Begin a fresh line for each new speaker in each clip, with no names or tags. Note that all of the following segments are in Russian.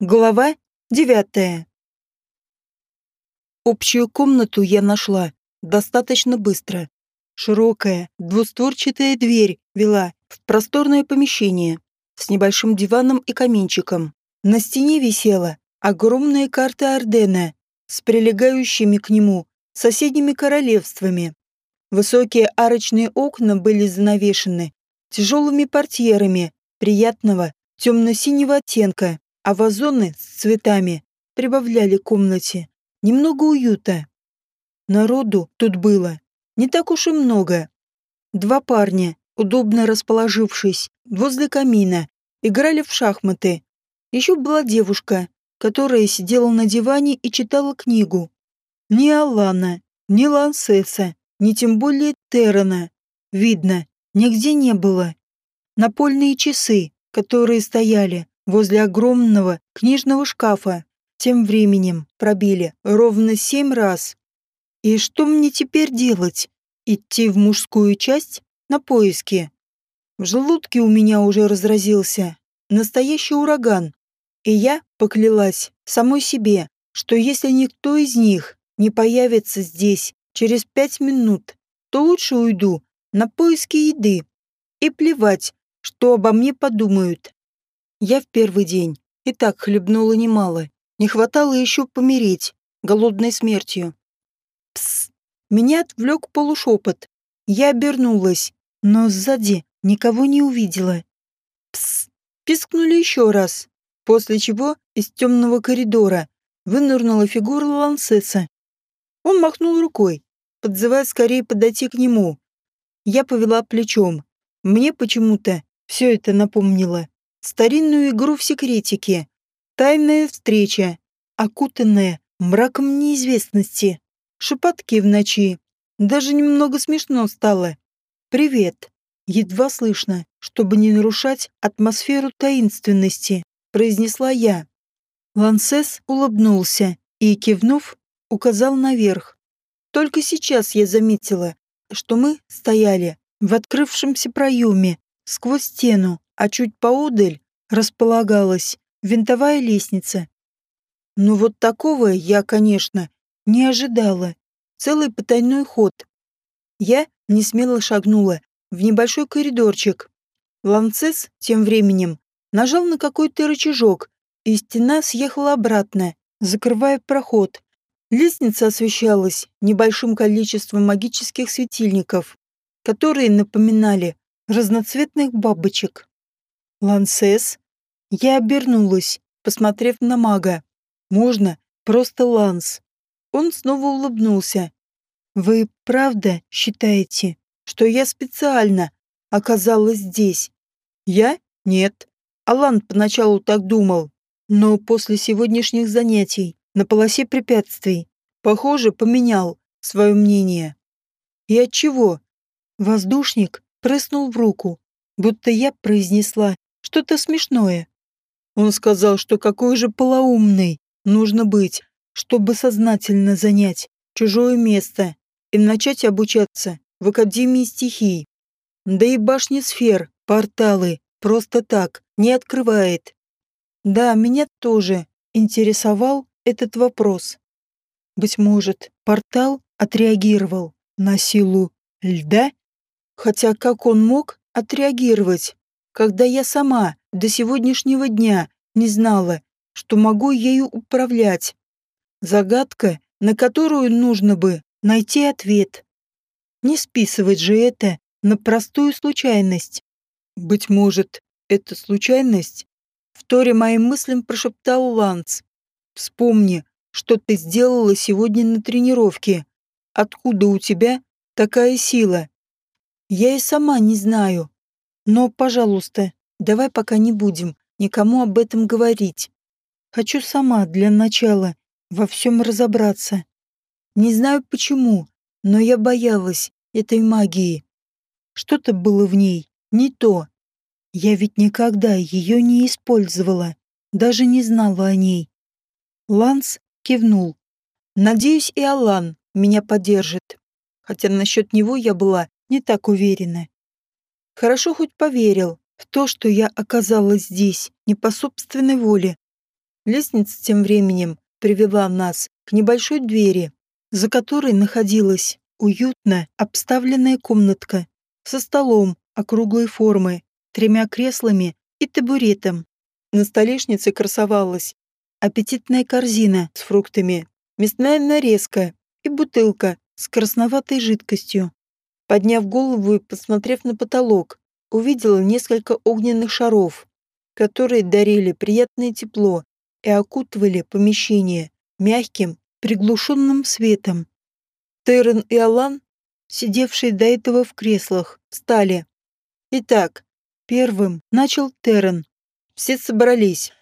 Глава девятая. Общую комнату я нашла достаточно быстро. Широкая, двустворчатая дверь вела в просторное помещение с небольшим диваном и каминчиком. На стене висела огромная карта Ордена с прилегающими к нему соседними королевствами. Высокие арочные окна были занавешены тяжелыми портьерами приятного темно-синего оттенка а вазоны с цветами прибавляли комнате немного уюта. Народу тут было не так уж и много. Два парня, удобно расположившись возле камина, играли в шахматы. Еще была девушка, которая сидела на диване и читала книгу. Ни Алана, ни Лансеса, ни тем более Террена, видно, нигде не было. Напольные часы, которые стояли возле огромного книжного шкафа. Тем временем пробили ровно семь раз. И что мне теперь делать? Идти в мужскую часть на поиски? В желудке у меня уже разразился настоящий ураган. И я поклялась самой себе, что если никто из них не появится здесь через пять минут, то лучше уйду на поиски еды. И плевать, что обо мне подумают. Я в первый день и так хлебнула немало. Не хватало еще помереть, голодной смертью. Пс! Меня отвлек полушепот. Я обернулась, но сзади никого не увидела. Пс! Пискнули еще раз, после чего из темного коридора вынырнула фигура Лансеса. Он махнул рукой, подзывая скорее подойти к нему. Я повела плечом. Мне почему-то все это напомнило старинную игру в секретике, тайная встреча, окутанная мраком неизвестности, шепотки в ночи. Даже немного смешно стало. «Привет!» Едва слышно, чтобы не нарушать атмосферу таинственности, произнесла я. Лансес улыбнулся и, кивнув, указал наверх. Только сейчас я заметила, что мы стояли в открывшемся проеме сквозь стену, а чуть поодаль располагалась винтовая лестница. Но вот такого я, конечно, не ожидала. Целый потайной ход. Я не смело шагнула в небольшой коридорчик. Ланцес тем временем нажал на какой-то рычажок, и стена съехала обратно, закрывая проход. Лестница освещалась небольшим количеством магических светильников, которые напоминали разноцветных бабочек. Лансес? Я обернулась, посмотрев на мага. Можно просто Ланс. Он снова улыбнулся. Вы правда считаете, что я специально оказалась здесь? Я? Нет. Алан поначалу так думал, но после сегодняшних занятий на полосе препятствий, похоже, поменял свое мнение. И от чего? Воздушник прыснул в руку, будто я произнесла что-то смешное. Он сказал, что какой же полоумный нужно быть, чтобы сознательно занять чужое место и начать обучаться в Академии стихий. Да и башни сфер, порталы, просто так, не открывает. Да, меня тоже интересовал этот вопрос. Быть может, портал отреагировал на силу льда? Хотя как он мог отреагировать? Когда я сама до сегодняшнего дня не знала, что могу ею управлять. Загадка, на которую нужно бы найти ответ. Не списывать же это на простую случайность. Быть может, это случайность? Вторе моим мыслям прошептал Ланс. Вспомни, что ты сделала сегодня на тренировке. Откуда у тебя такая сила? Я и сама не знаю, но, пожалуйста, давай пока не будем никому об этом говорить. Хочу сама для начала во всем разобраться. Не знаю почему, но я боялась этой магии. Что-то было в ней не то. Я ведь никогда ее не использовала, даже не знала о ней. Ланс кивнул. Надеюсь, и Алан меня поддержит. Хотя насчет него я была не так уверена. Хорошо хоть поверил в то, что я оказалась здесь не по собственной воле. Лестница тем временем привела нас к небольшой двери, за которой находилась уютно обставленная комнатка со столом округлой формы, тремя креслами и табуретом. На столешнице красовалась аппетитная корзина с фруктами, мясная нарезка и бутылка с красноватой жидкостью. Подняв голову и посмотрев на потолок, увидела несколько огненных шаров, которые дарили приятное тепло и окутывали помещение мягким, приглушенным светом. Террен и Алан, сидевшие до этого в креслах, встали. Итак, первым начал Террен. Все собрались.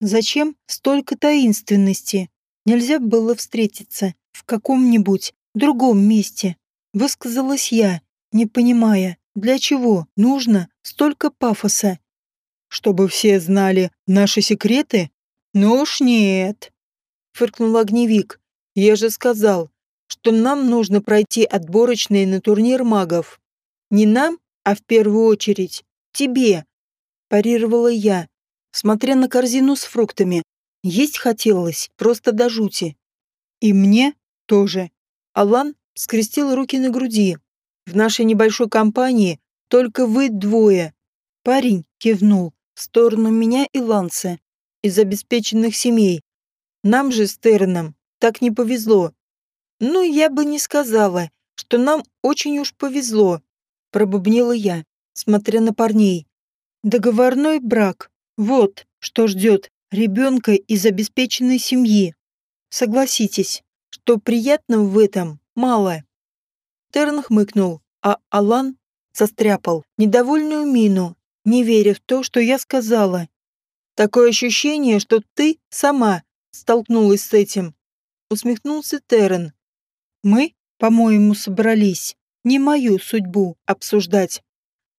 Зачем столько таинственности? Нельзя было встретиться в каком-нибудь другом месте, высказалась я, не понимая, для чего нужно столько пафоса. Чтобы все знали наши секреты? Ну уж нет, фыркнул огневик. Я же сказал, что нам нужно пройти отборочные на турнир магов. Не нам, а в первую очередь тебе, парировала я, смотря на корзину с фруктами. Есть хотелось, просто до жути. И мне тоже. Алан скрестил руки на груди. В нашей небольшой компании только вы двое. Парень кивнул в сторону меня и Ланса из обеспеченных семей. Нам же с Терном так не повезло. «Ну, я бы не сказала, что нам очень уж повезло», — пробубнила я, смотря на парней. «Договорной брак. Вот, что ждет ребенка из обеспеченной семьи. Согласитесь, что приятного в этом мало». Терн хмыкнул, а Алан состряпал недовольную мину, не веря в то, что я сказала. «Такое ощущение, что ты сама столкнулась с этим», — усмехнулся Террен, мы, по-моему, собрались не мою судьбу обсуждать.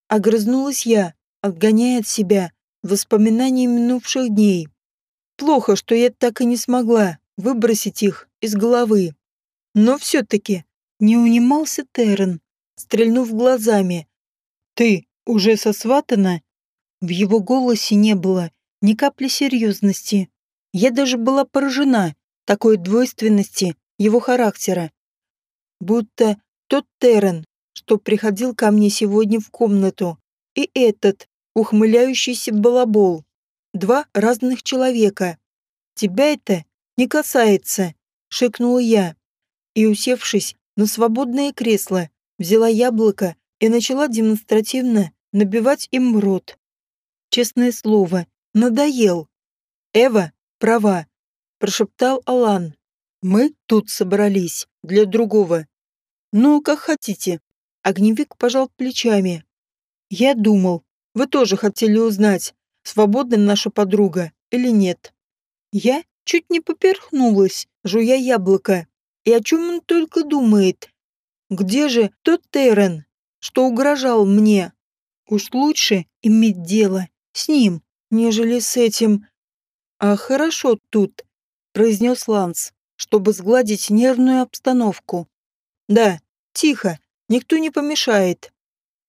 Огрызнулась я, отгоняя от себя воспоминания минувших дней. Плохо, что я так и не смогла выбросить их из головы. Но все-таки не унимался Террен, стрельнув глазами. «Ты уже сосватана?» В его голосе не было ни капли серьезности. Я даже была поражена такой двойственности его характера будто тот Террен, что приходил ко мне сегодня в комнату, и этот, ухмыляющийся балабол. Два разных человека. Тебя это не касается, шикнула я. И, усевшись на свободное кресло, взяла яблоко и начала демонстративно набивать им рот. Честное слово, надоел. Эва права, прошептал Алан. Мы тут собрались для другого. Ну, как хотите. Огневик пожал плечами. Я думал, вы тоже хотели узнать, свободна наша подруга или нет. Я чуть не поперхнулась, жуя яблоко. И о чем он только думает? Где же тот Террен, что угрожал мне? Уж лучше иметь дело с ним, нежели с этим. А хорошо тут, произнес Ланс чтобы сгладить нервную обстановку. Да, тихо, никто не помешает.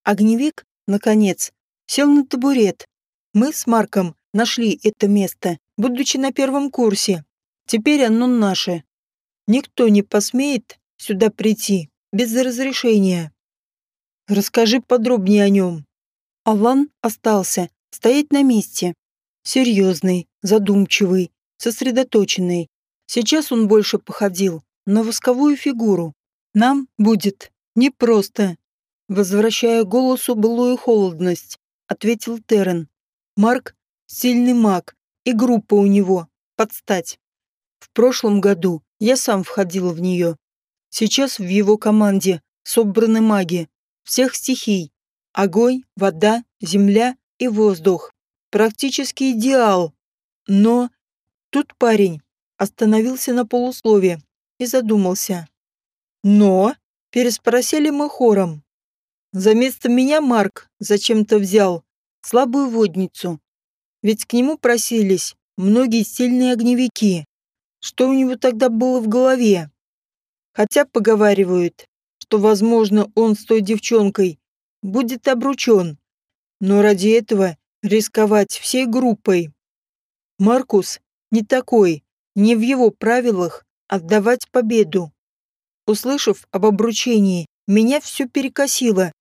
Огневик, наконец, сел на табурет. Мы с Марком нашли это место, будучи на первом курсе. Теперь оно наше. Никто не посмеет сюда прийти без разрешения. Расскажи подробнее о нем. Алан остался стоять на месте. Серьезный, задумчивый, сосредоточенный. Сейчас он больше походил на восковую фигуру. Нам будет непросто. Возвращая голосу былую холодность, ответил Террен. Марк — сильный маг, и группа у него — подстать. В прошлом году я сам входил в нее. Сейчас в его команде собраны маги всех стихий. Огонь, вода, земля и воздух. Практически идеал. Но тут парень остановился на полуслове и задумался. «Но?» – переспросили мы хором. За место меня Марк зачем-то взял слабую водницу. Ведь к нему просились многие сильные огневики. Что у него тогда было в голове? Хотя поговаривают, что, возможно, он с той девчонкой будет обручен. Но ради этого рисковать всей группой. Маркус не такой, не в его правилах отдавать победу. Услышав об обручении, меня все перекосило.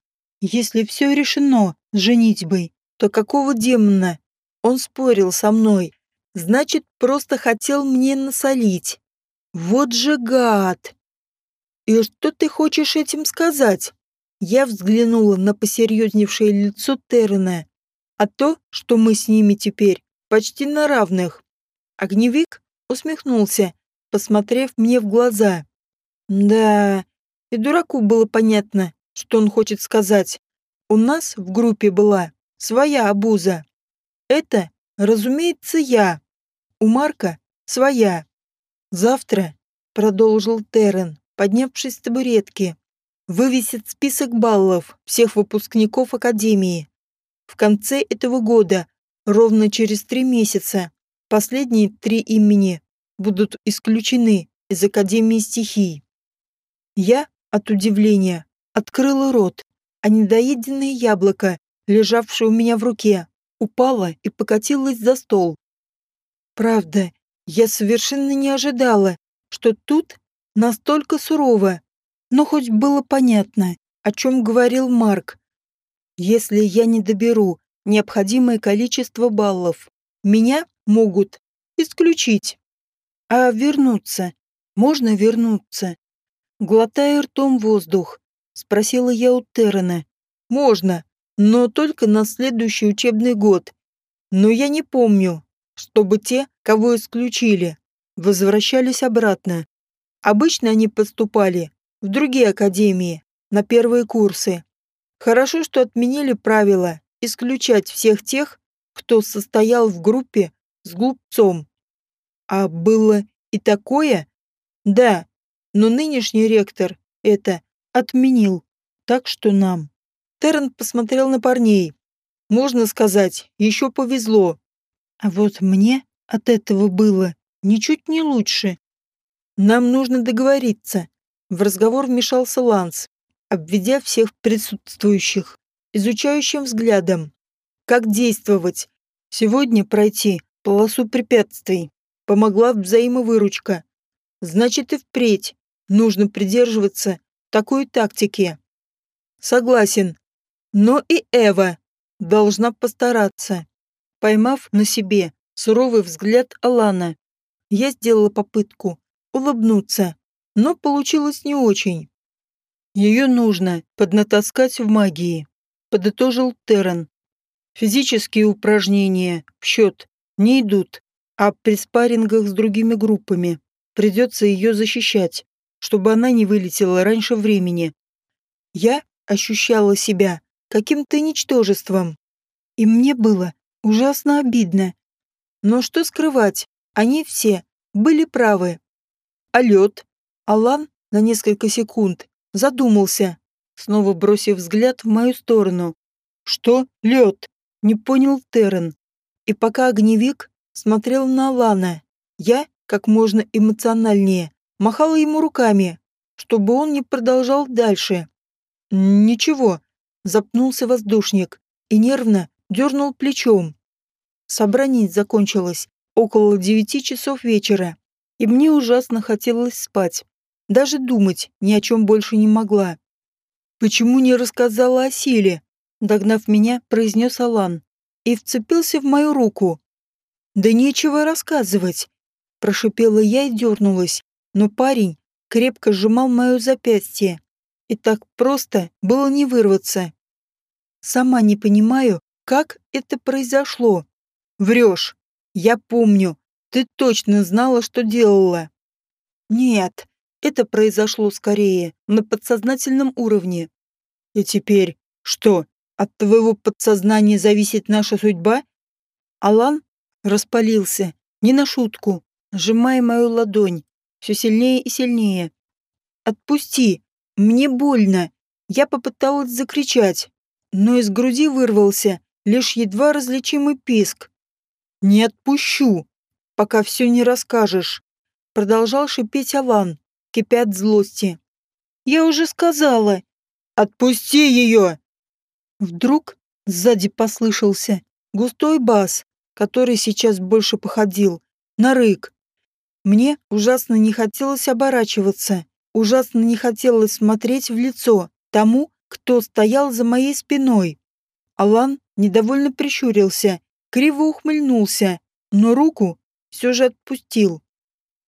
Если все решено с женитьбой, то какого демона? Он спорил со мной. Значит, просто хотел мне насолить. Вот же гад! И что ты хочешь этим сказать? Я взглянула на посерьезневшее лицо Террена. А то, что мы с ними теперь почти на равных. Огневик усмехнулся, посмотрев мне в глаза. Да, и дураку было понятно, что он хочет сказать. У нас в группе была своя обуза. Это, разумеется, я. У Марка своя. Завтра, продолжил Террен, поднявшись с табуретки, вывесит список баллов всех выпускников Академии. В конце этого года, ровно через три месяца, последние три имени будут исключены из Академии стихий. Я, от удивления, открыла рот, а недоеденное яблоко, лежавшее у меня в руке, упало и покатилось за стол. Правда, я совершенно не ожидала, что тут настолько сурово, но хоть было понятно, о чем говорил Марк. Если я не доберу необходимое количество баллов, меня могут исключить. А вернуться? Можно вернуться? Глотая ртом воздух, спросила я у Террена. Можно, но только на следующий учебный год. Но я не помню, чтобы те, кого исключили, возвращались обратно. Обычно они поступали в другие академии, на первые курсы. Хорошо, что отменили правило исключать всех тех, кто состоял в группе с глупцом. А было и такое? Да, но нынешний ректор это отменил. Так что нам. Террен посмотрел на парней. Можно сказать, еще повезло. А вот мне от этого было ничуть не лучше. Нам нужно договориться. В разговор вмешался Ланс, обведя всех присутствующих, изучающим взглядом. Как действовать? Сегодня пройти полосу препятствий. Помогла взаимовыручка. Значит и впредь нужно придерживаться такой тактики. Согласен. Но и Эва должна постараться. Поймав на себе суровый взгляд Алана, я сделала попытку улыбнуться, но получилось не очень. Ее нужно поднатаскать в магии, подытожил Террен. Физические упражнения в счет не идут, а при спаррингах с другими группами придется ее защищать, чтобы она не вылетела раньше времени. Я ощущала себя каким-то ничтожеством, и мне было ужасно обидно. Но что скрывать, они все были правы. А лед? Алан на несколько секунд задумался, снова бросив взгляд в мою сторону. Что лед? Не понял Террен. И пока огневик смотрел на Алана, я, как можно эмоциональнее, махала ему руками, чтобы он не продолжал дальше. Ничего, запнулся воздушник и нервно дернул плечом. Собрание закончилось около девяти часов вечера, и мне ужасно хотелось спать. Даже думать ни о чем больше не могла. «Почему не рассказала о силе?» Догнав меня, произнес Алан и вцепился в мою руку. «Да нечего рассказывать!» Прошипела я и дернулась, но парень крепко сжимал мое запястье, и так просто было не вырваться. Сама не понимаю, как это произошло. Врешь. Я помню. Ты точно знала, что делала. Нет, это произошло скорее на подсознательном уровне. И теперь что, от твоего подсознания зависит наша судьба? Алан распалился, не на шутку, сжимая мою ладонь, все сильнее и сильнее. «Отпусти! Мне больно!» Я попыталась закричать, но из груди вырвался лишь едва различимый писк. «Не отпущу, пока все не расскажешь», — продолжал шипеть Алан, кипя от злости. «Я уже сказала!» «Отпусти ее!» Вдруг сзади послышался густой бас, который сейчас больше походил на рык. Мне ужасно не хотелось оборачиваться, ужасно не хотелось смотреть в лицо тому, кто стоял за моей спиной. Алан недовольно прищурился, криво ухмыльнулся, но руку все же отпустил.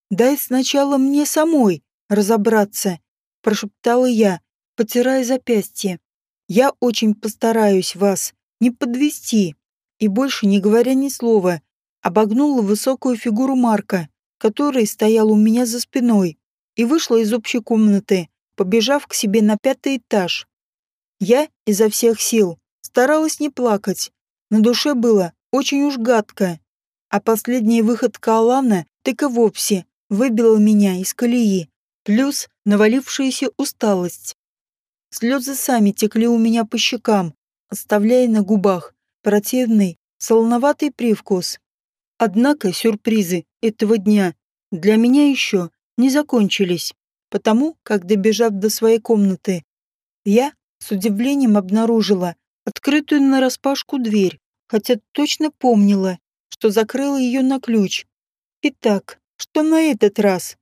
«Дай сначала мне самой разобраться», — прошептала я, потирая запястье. «Я очень постараюсь вас не подвести». И больше, не говоря ни слова, обогнула высокую фигуру Марка, который стоял у меня за спиной, и вышла из общей комнаты, побежав к себе на пятый этаж. Я изо всех сил старалась не плакать. На душе было очень уж гадко. А последняя выходка Алана так и вовсе выбила меня из колеи, плюс навалившаяся усталость. Слезы сами текли у меня по щекам, оставляя на губах противный, солоноватый привкус. Однако сюрпризы этого дня для меня еще не закончились, потому как, добежав до своей комнаты, я с удивлением обнаружила открытую нараспашку дверь, хотя точно помнила, что закрыла ее на ключ. Итак, что на этот раз?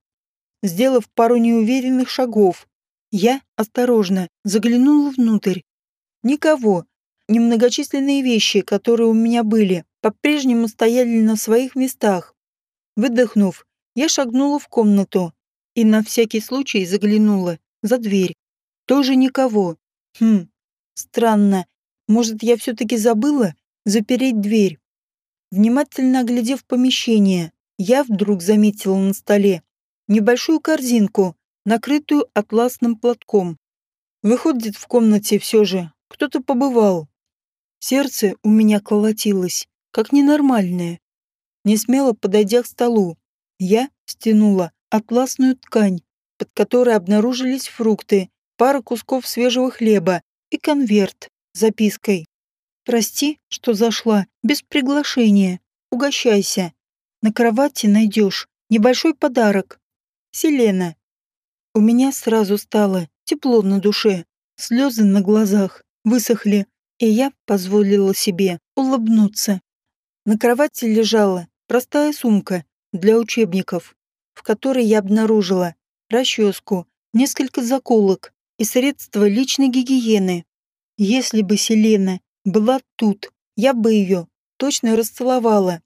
Сделав пару неуверенных шагов, я осторожно заглянула внутрь. Никого. Немногочисленные вещи, которые у меня были, по-прежнему стояли на своих местах. Выдохнув, я шагнула в комнату и на всякий случай заглянула за дверь. Тоже никого. Хм, странно. Может, я все-таки забыла запереть дверь? Внимательно оглядев помещение, я вдруг заметила на столе небольшую корзинку накрытую атласным платком. Выходит, в комнате все же кто-то побывал. Сердце у меня колотилось, как ненормальное. Не смело подойдя к столу, я стянула атласную ткань, под которой обнаружились фрукты, пара кусков свежего хлеба и конверт запиской. «Прости, что зашла, без приглашения. Угощайся. На кровати найдешь небольшой подарок. Селена». У меня сразу стало тепло на душе, слезы на глазах высохли, и я позволила себе улыбнуться. На кровати лежала простая сумка для учебников, в которой я обнаружила расческу, несколько заколок и средства личной гигиены. Если бы Селена была тут, я бы ее точно расцеловала.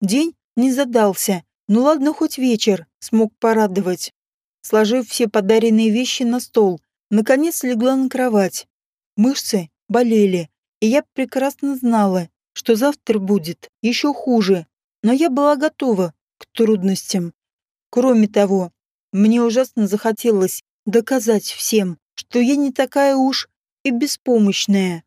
День не задался, ну ладно, хоть вечер смог порадовать. Сложив все подаренные вещи на стол, наконец легла на кровать. Мышцы болели, и я прекрасно знала, что завтра будет еще хуже, но я была готова к трудностям. Кроме того, мне ужасно захотелось доказать всем, что я не такая уж и беспомощная.